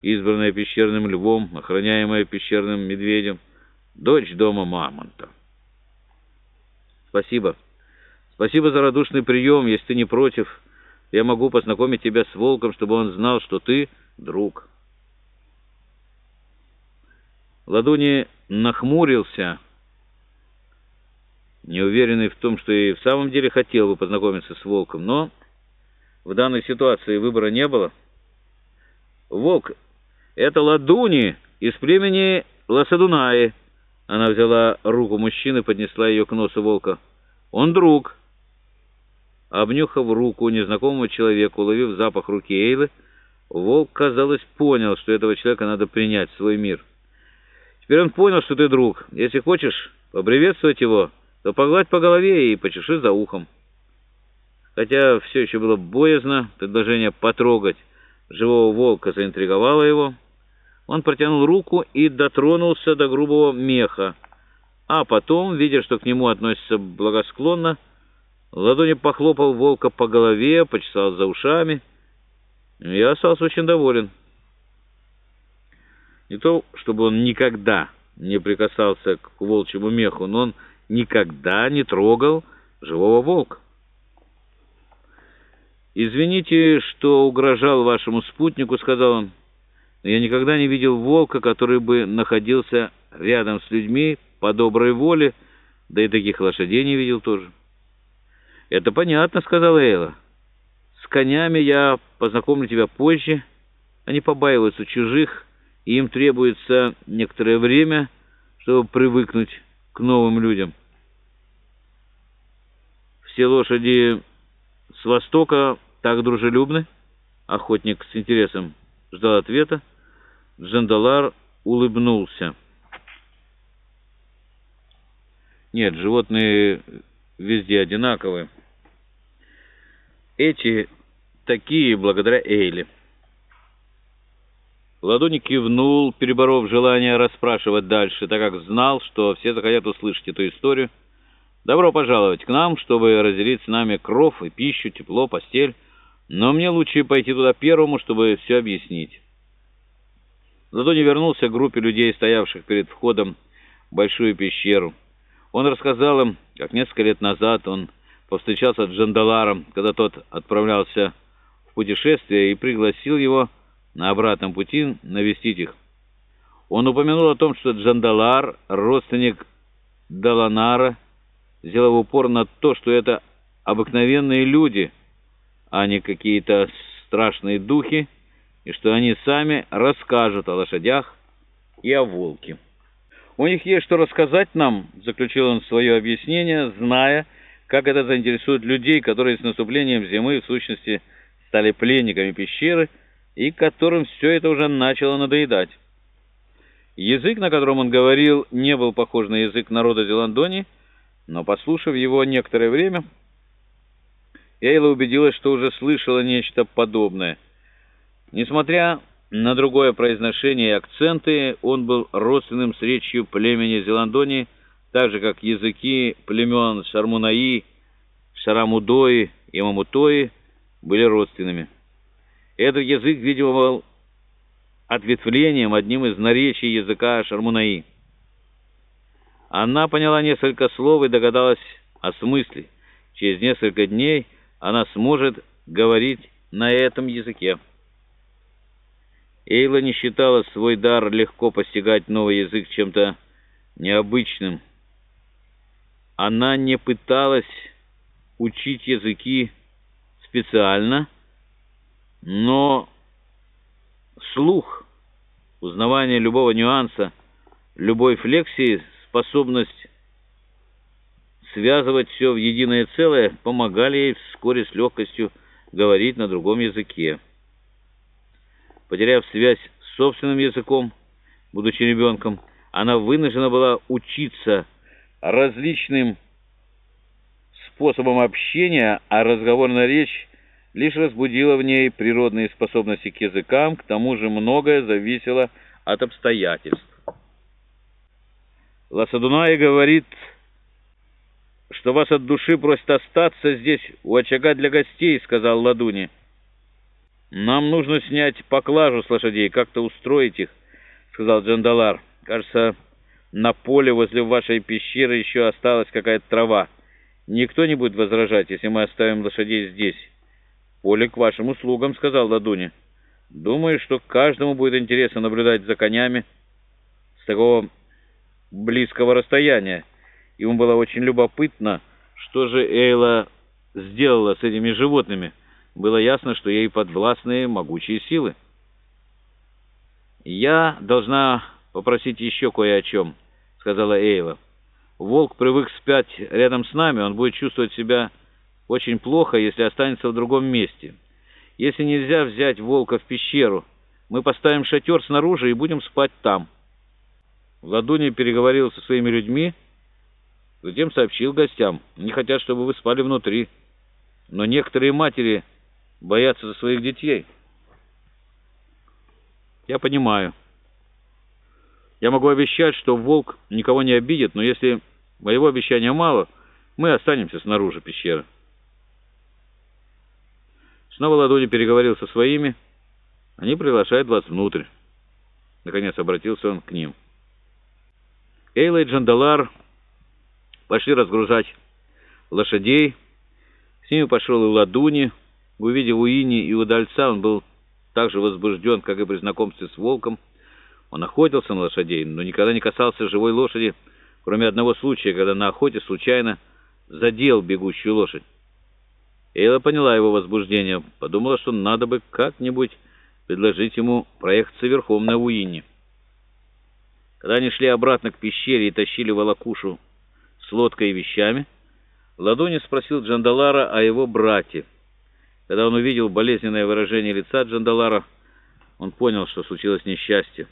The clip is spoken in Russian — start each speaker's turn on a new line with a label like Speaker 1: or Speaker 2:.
Speaker 1: избранная пещерным львом, охраняемая пещерным медведем, дочь дома Мамонта. Спасибо. Спасибо за радушный прием. Если ты не против, я могу познакомить тебя с волком, чтобы он знал, что ты друг. Ладони нахмурился, неуверенный в том, что и в самом деле хотел бы познакомиться с волком, но в данной ситуации выбора не было. Волк — это Ладуни из племени Ласадунаи. Она взяла руку мужчины, поднесла ее к носу волка. Он друг. Обнюхав руку незнакомого человека, уловив запах руки Эйлы, волк, казалось, понял, что этого человека надо принять в свой мир. Теперь он понял, что ты друг. Если хочешь поприветствовать его, то погладь по голове и почеши за ухом. Хотя все еще было боязно, предложение потрогать живого волка заинтриговало его. Он протянул руку и дотронулся до грубого меха, а потом, видя, что к нему относятся благосклонно, ладони похлопал волка по голове, почесал за ушами. Я остался очень доволен. Не то, чтобы он никогда не прикасался к волчьему меху, но он никогда не трогал живого волка. «Извините, что угрожал вашему спутнику», — сказал он. «Но я никогда не видел волка, который бы находился рядом с людьми по доброй воле, да и таких лошадей не видел тоже». «Это понятно», — сказала Эйла. «С конями я познакомлю тебя позже. Они побаиваются чужих, и им требуется некоторое время, чтобы привыкнуть к новым людям». «Все лошади с востока так дружелюбны?» Охотник с интересом ждал ответа. Джандалар улыбнулся. «Нет, животные везде одинаковые. Эти такие благодаря Эйле». Ладони кивнул, переборов желание расспрашивать дальше, так как знал, что все захотят услышать эту историю. «Добро пожаловать к нам, чтобы разделить с нами кров и пищу, тепло, постель». Но мне лучше пойти туда первому, чтобы все объяснить. Ладони вернулся к группе людей, стоявших перед входом в большую пещеру. Он рассказал им, как несколько лет назад он повстречался с Джандаларом, когда тот отправлялся в путешествие и пригласил его на обратном пути навестить их. Он упомянул о том, что Джандалар, родственник Даланара, сделал упор на то, что это обыкновенные люди – а не какие-то страшные духи, и что они сами расскажут о лошадях и о волке. «У них есть что рассказать нам», — заключил он свое объяснение, зная, как это заинтересует людей, которые с наступлением зимы, в сущности, стали пленниками пещеры, и которым все это уже начало надоедать. Язык, на котором он говорил, не был похож на язык народа Зеландонии, но, послушав его некоторое время, Эйла убедилась, что уже слышала нечто подобное. Несмотря на другое произношение и акценты, он был родственным с речью племени Зеландонии, так же, как языки племен Шармунаи, Шарамудои и Мамутои были родственными. Этот язык, видимо, был ответвлением, одним из наречий языка Шармунаи. Она поняла несколько слов и догадалась о смысле. Через несколько дней она сможет говорить на этом языке. Эйла не считала свой дар легко постигать новый язык чем-то необычным. Она не пыталась учить языки специально, но слух, узнавание любого нюанса, любой флексии, способность связывать все в единое целое, помогали ей вскоре с легкостью говорить на другом языке. Потеряв связь с собственным языком, будучи ребенком, она вынуждена была учиться различным способам общения, а разговорная речь лишь разбудила в ней природные способности к языкам, к тому же многое зависело от обстоятельств. Ласадунай говорит что вас от души просят остаться здесь, у очага для гостей», — сказал Ладуни. «Нам нужно снять поклажу с лошадей, как-то устроить их», — сказал Джандалар. «Кажется, на поле возле вашей пещеры еще осталась какая-то трава. Никто не будет возражать, если мы оставим лошадей здесь». «Поле к вашим услугам», — сказал Ладуни. «Думаю, что каждому будет интересно наблюдать за конями с такого близкого расстояния. Ему было очень любопытно, что же Эйла сделала с этими животными» было ясно, что ей подвластны могучие силы. «Я должна попросить еще кое о чем», — сказала Эйва. «Волк привык спать рядом с нами, он будет чувствовать себя очень плохо, если останется в другом месте. Если нельзя взять волка в пещеру, мы поставим шатер снаружи и будем спать там». Ладуни переговорил со своими людьми, затем сообщил гостям, «Не хотят, чтобы вы спали внутри». Но некоторые матери боятся за своих детей. Я понимаю. Я могу обещать, что волк никого не обидит, но если моего обещания мало, мы останемся снаружи пещеры. Снова Ладони переговорил со своими. Они приглашают вас внутрь. Наконец обратился он к ним. Эйла и Джандалар пошли разгружать лошадей. С ними пошел и Ладуни, Увидев Уини и удальца, он был так же возбужден, как и при знакомстве с волком. Он охотился на лошадей, но никогда не касался живой лошади, кроме одного случая, когда на охоте случайно задел бегущую лошадь. Эйла поняла его возбуждение, подумала, что надо бы как-нибудь предложить ему проехаться верхом на Уинне. Когда они шли обратно к пещере и тащили волокушу с лодкой и вещами, Ладони спросил Джандалара о его брате. Когда он увидел болезненное выражение лица Джандалара, он понял, что случилось несчастье.